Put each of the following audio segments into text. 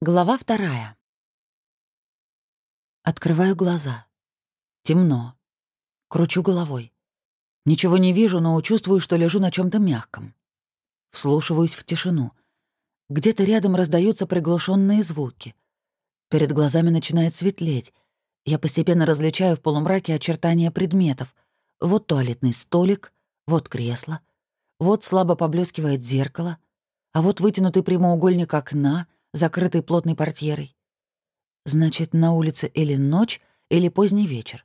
Глава вторая. Открываю глаза. Темно. Кручу головой. Ничего не вижу, но чувствую, что лежу на чем то мягком. Вслушиваюсь в тишину. Где-то рядом раздаются приглушенные звуки. Перед глазами начинает светлеть. Я постепенно различаю в полумраке очертания предметов. Вот туалетный столик, вот кресло, вот слабо поблескивает зеркало, а вот вытянутый прямоугольник окна — закрытой плотной портьерой. Значит, на улице или ночь, или поздний вечер.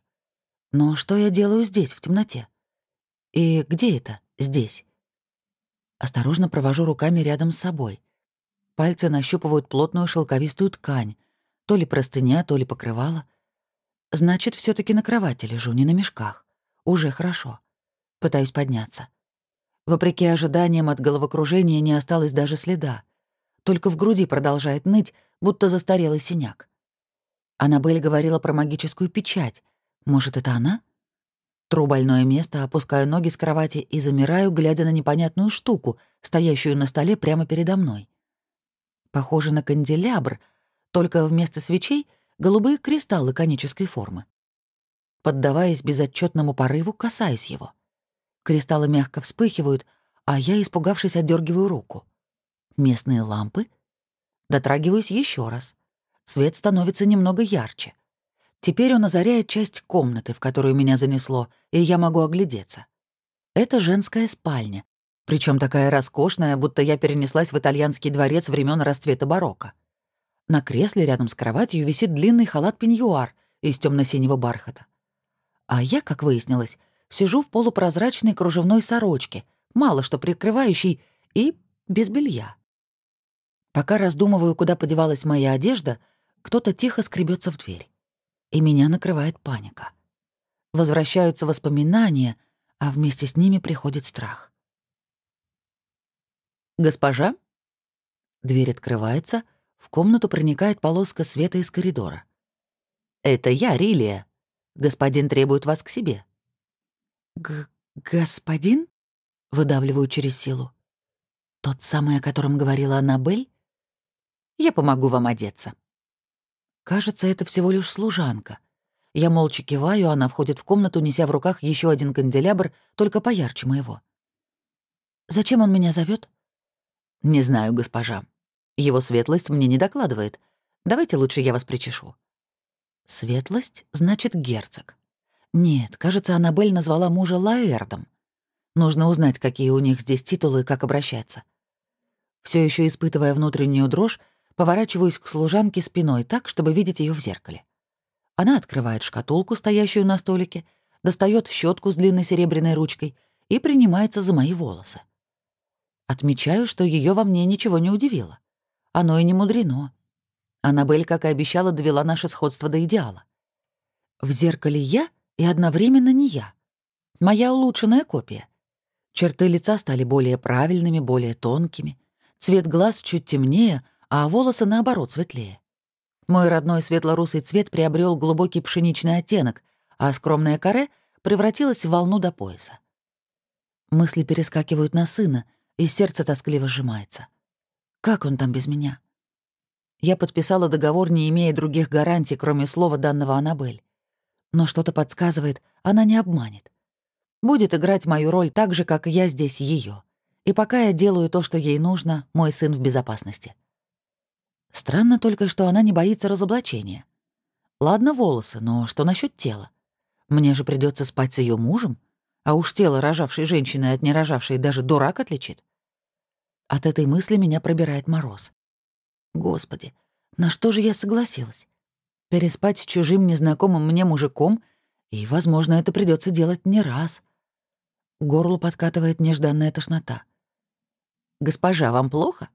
Но что я делаю здесь, в темноте? И где это здесь? Осторожно провожу руками рядом с собой. Пальцы нащупывают плотную шелковистую ткань, то ли простыня, то ли покрывало. Значит, все таки на кровати лежу, не на мешках. Уже хорошо. Пытаюсь подняться. Вопреки ожиданиям от головокружения не осталось даже следа только в груди продолжает ныть, будто застарелый синяк. Аннабель говорила про магическую печать. Может, это она? Тру больное место, опускаю ноги с кровати и замираю, глядя на непонятную штуку, стоящую на столе прямо передо мной. Похоже на канделябр, только вместо свечей — голубые кристаллы конической формы. Поддаваясь безотчетному порыву, касаюсь его. Кристаллы мягко вспыхивают, а я, испугавшись, отдергиваю руку местные лампы. Дотрагиваюсь еще раз. Свет становится немного ярче. Теперь он озаряет часть комнаты, в которую меня занесло, и я могу оглядеться. Это женская спальня, причем такая роскошная, будто я перенеслась в итальянский дворец времен расцвета барокко. На кресле рядом с кроватью висит длинный халат-пеньюар из темно синего бархата. А я, как выяснилось, сижу в полупрозрачной кружевной сорочке, мало что прикрывающей, и без белья. Пока раздумываю, куда подевалась моя одежда, кто-то тихо скребется в дверь. И меня накрывает паника. Возвращаются воспоминания, а вместе с ними приходит страх. «Госпожа?» Дверь открывается, в комнату проникает полоска света из коридора. «Это я, Рилия. Господин требует вас к себе». Г «Господин?» — выдавливаю через силу. «Тот самый, о котором говорила Аннабель?» Я помогу вам одеться». Кажется, это всего лишь служанка. Я молча киваю, она входит в комнату, неся в руках еще один канделябр, только поярче моего. «Зачем он меня зовет? «Не знаю, госпожа. Его светлость мне не докладывает. Давайте лучше я вас причешу». «Светлость значит герцог». Нет, кажется, Аннабель назвала мужа Лаэрдом. Нужно узнать, какие у них здесь титулы и как обращаться. Все еще испытывая внутреннюю дрожь, Поворачиваюсь к служанке спиной так, чтобы видеть ее в зеркале. Она открывает шкатулку, стоящую на столике, достает щетку с длинной серебряной ручкой и принимается за мои волосы. Отмечаю, что ее во мне ничего не удивило. Оно и не мудрено. Аннабель, как и обещала, довела наше сходство до идеала. В зеркале я и одновременно не я. Моя улучшенная копия. Черты лица стали более правильными, более тонкими. Цвет глаз чуть темнее — а волосы, наоборот, светлее. Мой родной светло-русый цвет приобрел глубокий пшеничный оттенок, а скромная каре превратилась в волну до пояса. Мысли перескакивают на сына, и сердце тоскливо сжимается. Как он там без меня? Я подписала договор, не имея других гарантий, кроме слова данного Аннабель. Но что-то подсказывает, она не обманет. Будет играть мою роль так же, как я здесь ее. И пока я делаю то, что ей нужно, мой сын в безопасности. Странно только, что она не боится разоблачения. Ладно, волосы, но что насчет тела? Мне же придется спать с ее мужем, а уж тело рожавшей женщины от нерожавшей даже дурак отличит. От этой мысли меня пробирает мороз. Господи, на что же я согласилась? Переспать с чужим незнакомым мне мужиком, и, возможно, это придется делать не раз. Горло подкатывает нежданная тошнота. «Госпожа, вам плохо?»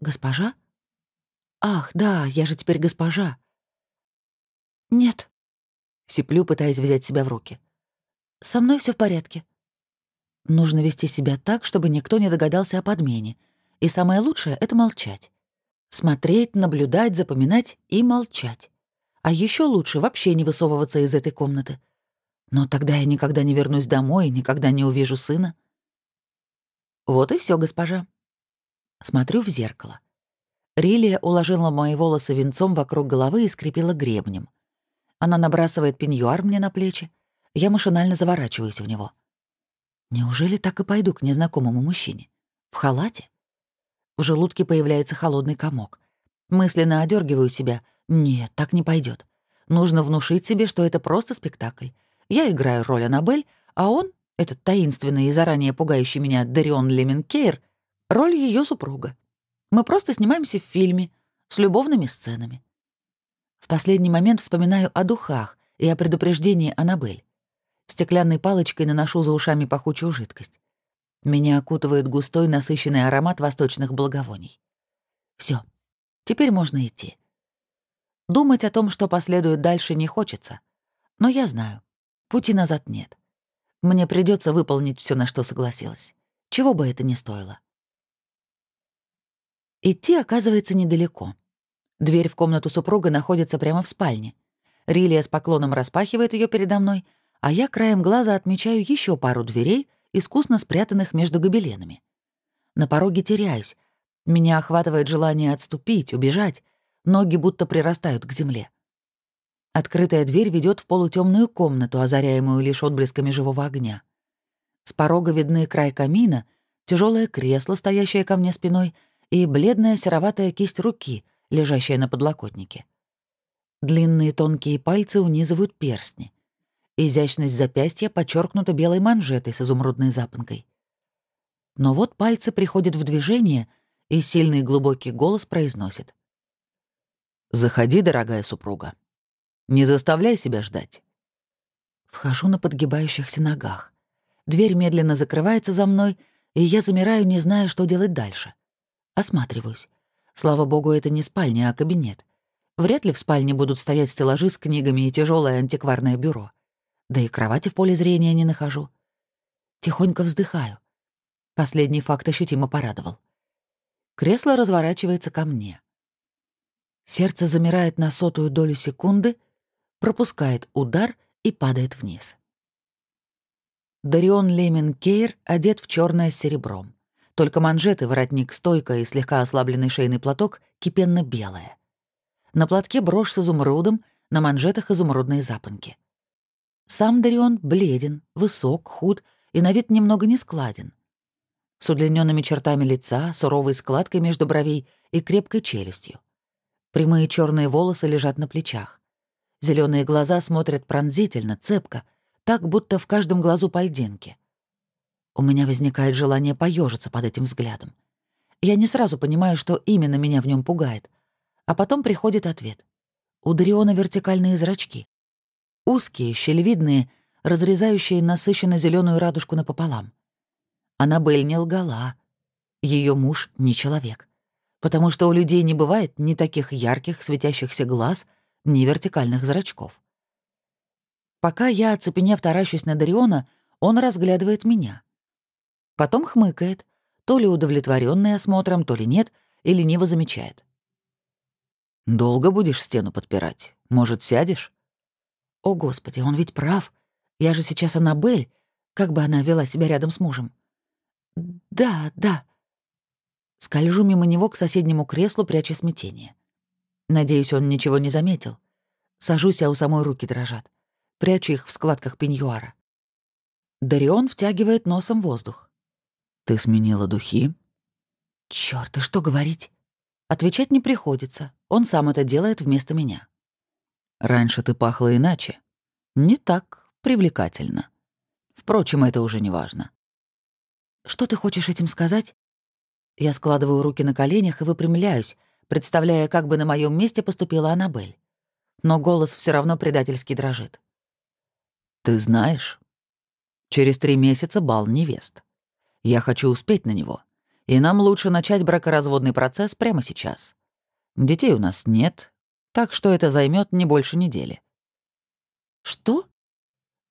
«Госпожа?» «Ах, да, я же теперь госпожа». «Нет». Сиплю, пытаясь взять себя в руки. «Со мной все в порядке». Нужно вести себя так, чтобы никто не догадался о подмене. И самое лучшее — это молчать. Смотреть, наблюдать, запоминать и молчать. А еще лучше вообще не высовываться из этой комнаты. Но тогда я никогда не вернусь домой и никогда не увижу сына. Вот и все, госпожа. Смотрю в зеркало. Рилия уложила мои волосы венцом вокруг головы и скрепила гребнем. Она набрасывает пеньюар мне на плечи. Я машинально заворачиваюсь в него. Неужели так и пойду к незнакомому мужчине? В халате? В желудке появляется холодный комок. Мысленно одергиваю себя. Нет, так не пойдет. Нужно внушить себе, что это просто спектакль. Я играю роль Аннабель, а он, этот таинственный и заранее пугающий меня Дарион Леменкейр, роль ее супруга. Мы просто снимаемся в фильме с любовными сценами. В последний момент вспоминаю о духах и о предупреждении Аннабель. Стеклянной палочкой наношу за ушами пахучую жидкость. Меня окутывает густой насыщенный аромат восточных благовоний. Все, теперь можно идти. Думать о том, что последует дальше, не хочется. Но я знаю, пути назад нет. Мне придется выполнить все, на что согласилась. Чего бы это ни стоило. Идти оказывается недалеко. Дверь в комнату супруга находится прямо в спальне. Рилия с поклоном распахивает ее передо мной, а я краем глаза отмечаю еще пару дверей, искусно спрятанных между гобеленами. На пороге теряюсь. Меня охватывает желание отступить, убежать. Ноги будто прирастают к земле. Открытая дверь ведет в полутемную комнату, озаряемую лишь отблесками живого огня. С порога видны край камина, тяжелое кресло, стоящее ко мне спиной — и бледная сероватая кисть руки, лежащая на подлокотнике. Длинные тонкие пальцы унизывают перстни. Изящность запястья подчеркнута белой манжетой с изумрудной запонкой. Но вот пальцы приходят в движение, и сильный глубокий голос произносит. «Заходи, дорогая супруга. Не заставляй себя ждать». Вхожу на подгибающихся ногах. Дверь медленно закрывается за мной, и я замираю, не зная, что делать дальше. Осматриваюсь. Слава богу, это не спальня, а кабинет. Вряд ли в спальне будут стоять стеллажи с книгами и тяжелое антикварное бюро. Да и кровати в поле зрения не нахожу. Тихонько вздыхаю. Последний факт ощутимо порадовал. Кресло разворачивается ко мне. Сердце замирает на сотую долю секунды, пропускает удар и падает вниз. Дарион Лемен Кейр одет в черное с серебром. Только манжеты, воротник, стойка и слегка ослабленный шейный платок кипенно-белые. На платке брошь с изумрудом, на манжетах изумрудные запонки. Сам Дарион бледен, высок, худ и на вид немного нескладен. С удлиненными чертами лица, суровой складкой между бровей и крепкой челюстью. Прямые черные волосы лежат на плечах. Зеленые глаза смотрят пронзительно, цепко, так, будто в каждом глазу пальдинки. У меня возникает желание поежиться под этим взглядом. Я не сразу понимаю, что именно меня в нем пугает. А потом приходит ответ. У Дариона вертикальные зрачки. Узкие, щелевидные, разрезающие насыщенно зеленую радужку напополам. Аннабель не лгала. Ее муж не человек. Потому что у людей не бывает ни таких ярких, светящихся глаз, ни вертикальных зрачков. Пока я, оцепенев, таращусь на Дариона, он разглядывает меня. Потом хмыкает, то ли удовлетворенный осмотром, то ли нет, и лениво замечает. «Долго будешь стену подпирать? Может, сядешь?» «О, Господи, он ведь прав. Я же сейчас Аннабель. Как бы она вела себя рядом с мужем?» «Да, да». Скольжу мимо него к соседнему креслу, пряча смятение. Надеюсь, он ничего не заметил. Сажусь, а у самой руки дрожат. Прячу их в складках пеньюара. Дарион втягивает носом воздух. Ты сменила духи? Чёрт, и что говорить? Отвечать не приходится. Он сам это делает вместо меня. Раньше ты пахла иначе. Не так привлекательно. Впрочем, это уже не важно. Что ты хочешь этим сказать? Я складываю руки на коленях и выпрямляюсь, представляя, как бы на моем месте поступила Аннабель. Но голос все равно предательски дрожит. Ты знаешь, через три месяца бал невест. Я хочу успеть на него. И нам лучше начать бракоразводный процесс прямо сейчас. Детей у нас нет, так что это займет не больше недели. Что?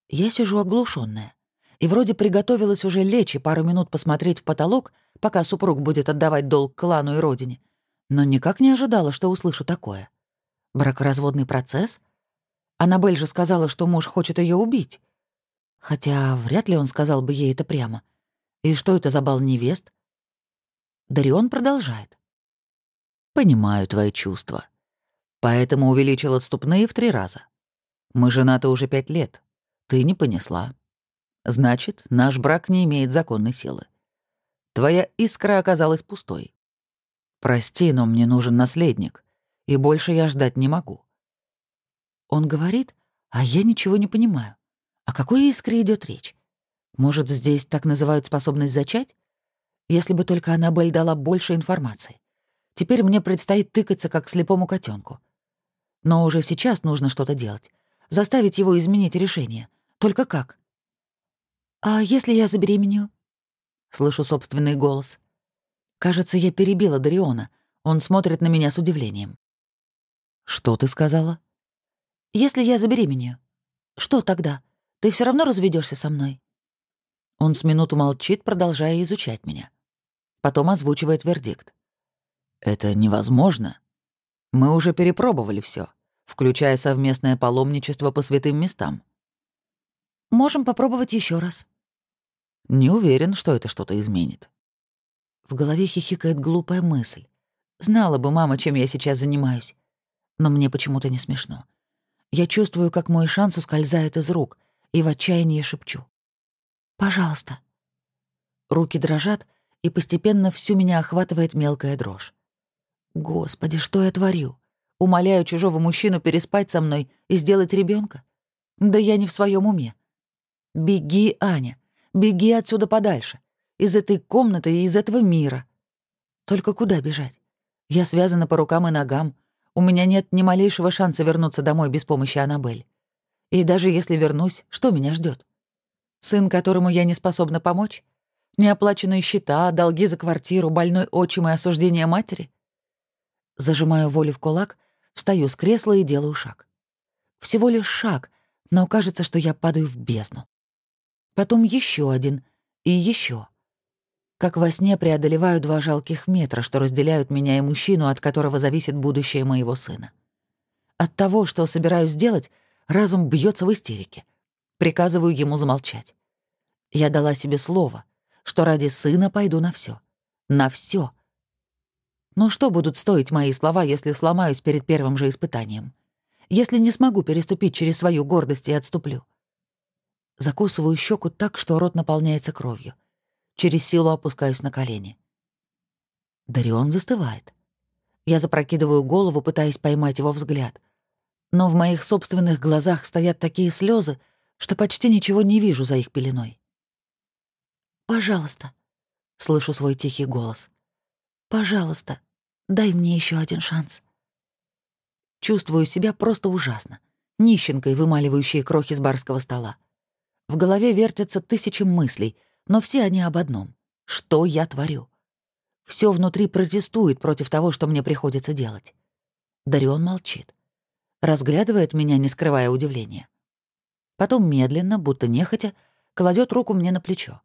Я сижу оглушенная и вроде приготовилась уже лечь и пару минут посмотреть в потолок, пока супруг будет отдавать долг клану и родине, но никак не ожидала, что услышу такое. Бракоразводный процесс? Аннабель же сказала, что муж хочет ее убить. Хотя вряд ли он сказал бы ей это прямо. И что это за бал невест? Дарион продолжает. Понимаю твои чувства. Поэтому увеличил отступные в три раза. Мы женаты уже пять лет. Ты не понесла. Значит, наш брак не имеет законной силы. Твоя искра оказалась пустой. Прости, но мне нужен наследник, и больше я ждать не могу. Он говорит, а я ничего не понимаю. О какой искре идет речь? Может, здесь так называют способность зачать? Если бы только Аннабель дала больше информации. Теперь мне предстоит тыкаться, как слепому котенку. Но уже сейчас нужно что-то делать. Заставить его изменить решение. Только как? «А если я забеременею?» Слышу собственный голос. Кажется, я перебила Дариона. Он смотрит на меня с удивлением. «Что ты сказала?» «Если я забеременею, что тогда? Ты все равно разведешься со мной?» Он с минуту молчит, продолжая изучать меня. Потом озвучивает вердикт. «Это невозможно. Мы уже перепробовали все, включая совместное паломничество по святым местам. Можем попробовать еще раз. Не уверен, что это что-то изменит. В голове хихикает глупая мысль. Знала бы мама, чем я сейчас занимаюсь. Но мне почему-то не смешно. Я чувствую, как мой шанс ускользает из рук, и в отчаянии шепчу. «Пожалуйста». Руки дрожат, и постепенно всю меня охватывает мелкая дрожь. Господи, что я творю? Умоляю чужого мужчину переспать со мной и сделать ребенка? Да я не в своем уме. Беги, Аня, беги отсюда подальше. Из этой комнаты и из этого мира. Только куда бежать? Я связана по рукам и ногам. У меня нет ни малейшего шанса вернуться домой без помощи Аннабель. И даже если вернусь, что меня ждет? Сын, которому я не способна помочь? Неоплаченные счета, долги за квартиру, больной отчим и осуждение матери? Зажимаю волю в кулак, встаю с кресла и делаю шаг. Всего лишь шаг, но кажется, что я падаю в бездну потом еще один и еще. Как во сне преодолеваю два жалких метра, что разделяют меня и мужчину, от которого зависит будущее моего сына. От того, что собираюсь сделать, разум бьется в истерике. Приказываю ему замолчать. Я дала себе слово, что ради сына пойду на все, На все. Но что будут стоить мои слова, если сломаюсь перед первым же испытанием? Если не смогу переступить через свою гордость и отступлю? Закусываю щеку так, что рот наполняется кровью. Через силу опускаюсь на колени. Дарион застывает. Я запрокидываю голову, пытаясь поймать его взгляд. Но в моих собственных глазах стоят такие слезы, что почти ничего не вижу за их пеленой. «Пожалуйста», — слышу свой тихий голос. «Пожалуйста, дай мне еще один шанс». Чувствую себя просто ужасно, нищенкой, вымаливающей крохи с барского стола. В голове вертятся тысячи мыслей, но все они об одном. Что я творю? Все внутри протестует против того, что мне приходится делать. Дарион молчит. Разглядывает меня, не скрывая удивления. Потом медленно, будто нехотя, кладет руку мне на плечо.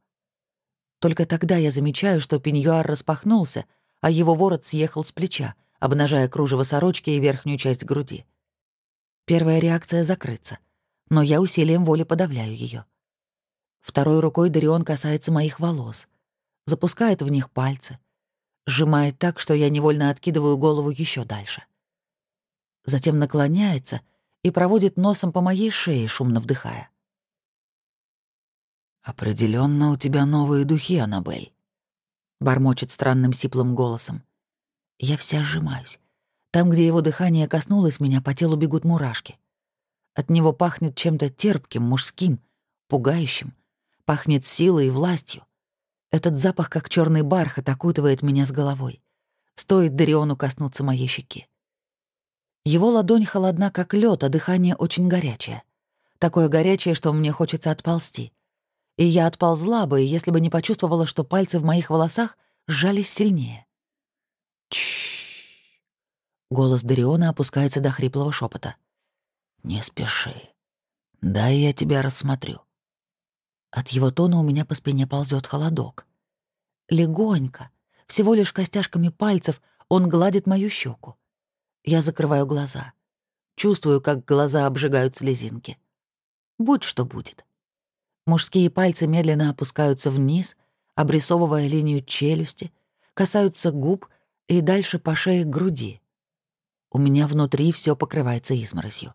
Только тогда я замечаю, что пеньюар распахнулся, а его ворот съехал с плеча, обнажая кружево сорочки и верхнюю часть груди. Первая реакция — закрыться, но я усилием воли подавляю ее. Второй рукой Дарион касается моих волос, запускает в них пальцы, сжимает так, что я невольно откидываю голову еще дальше. Затем наклоняется и проводит носом по моей шее, шумно вдыхая. Определенно у тебя новые духи, Аннабель», — бормочет странным сиплым голосом. Я вся сжимаюсь. Там, где его дыхание коснулось меня, по телу бегут мурашки. От него пахнет чем-то терпким, мужским, пугающим — Пахнет силой и властью. Этот запах, как черный бархат, окутывает меня с головой. Стоит Дариону коснуться моей щеки. Его ладонь холодна, как лед, а дыхание очень горячее. Такое горячее, что мне хочется отползти. И я отползла бы, если бы не почувствовала, что пальцы в моих волосах сжались сильнее. Чш. Голос Дариона опускается до хриплого шепота. Не спеши. Дай я тебя рассмотрю. От его тона у меня по спине ползет холодок. Легонько, всего лишь костяшками пальцев, он гладит мою щеку. Я закрываю глаза. Чувствую, как глаза обжигают слезинки. Будь что будет. Мужские пальцы медленно опускаются вниз, обрисовывая линию челюсти, касаются губ и дальше по шее к груди. У меня внутри все покрывается изморозью.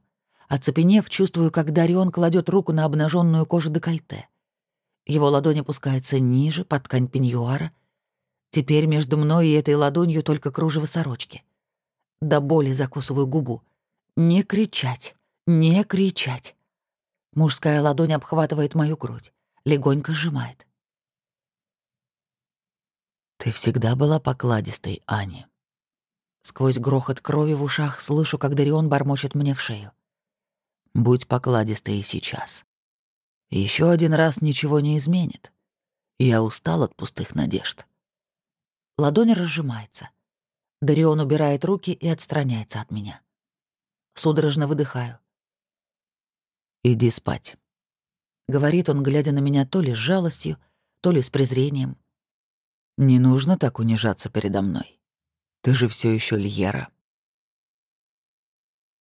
Оцепенев, чувствую, как Дарион кладет руку на обнаженную кожу декольте. Его ладонь опускается ниже, под ткань пеньюара. Теперь между мной и этой ладонью только кружево сорочки. До боли закусываю губу. Не кричать, не кричать. Мужская ладонь обхватывает мою грудь, легонько сжимает. «Ты всегда была покладистой, Ани». Сквозь грохот крови в ушах слышу, как Дарион бормочет мне в шею. «Будь покладистой и сейчас. Еще один раз ничего не изменит. Я устал от пустых надежд». Ладонь разжимается. Дарион убирает руки и отстраняется от меня. Судорожно выдыхаю. «Иди спать», — говорит он, глядя на меня то ли с жалостью, то ли с презрением. Не нужно так унижаться передо мной. Ты же все еще Льера.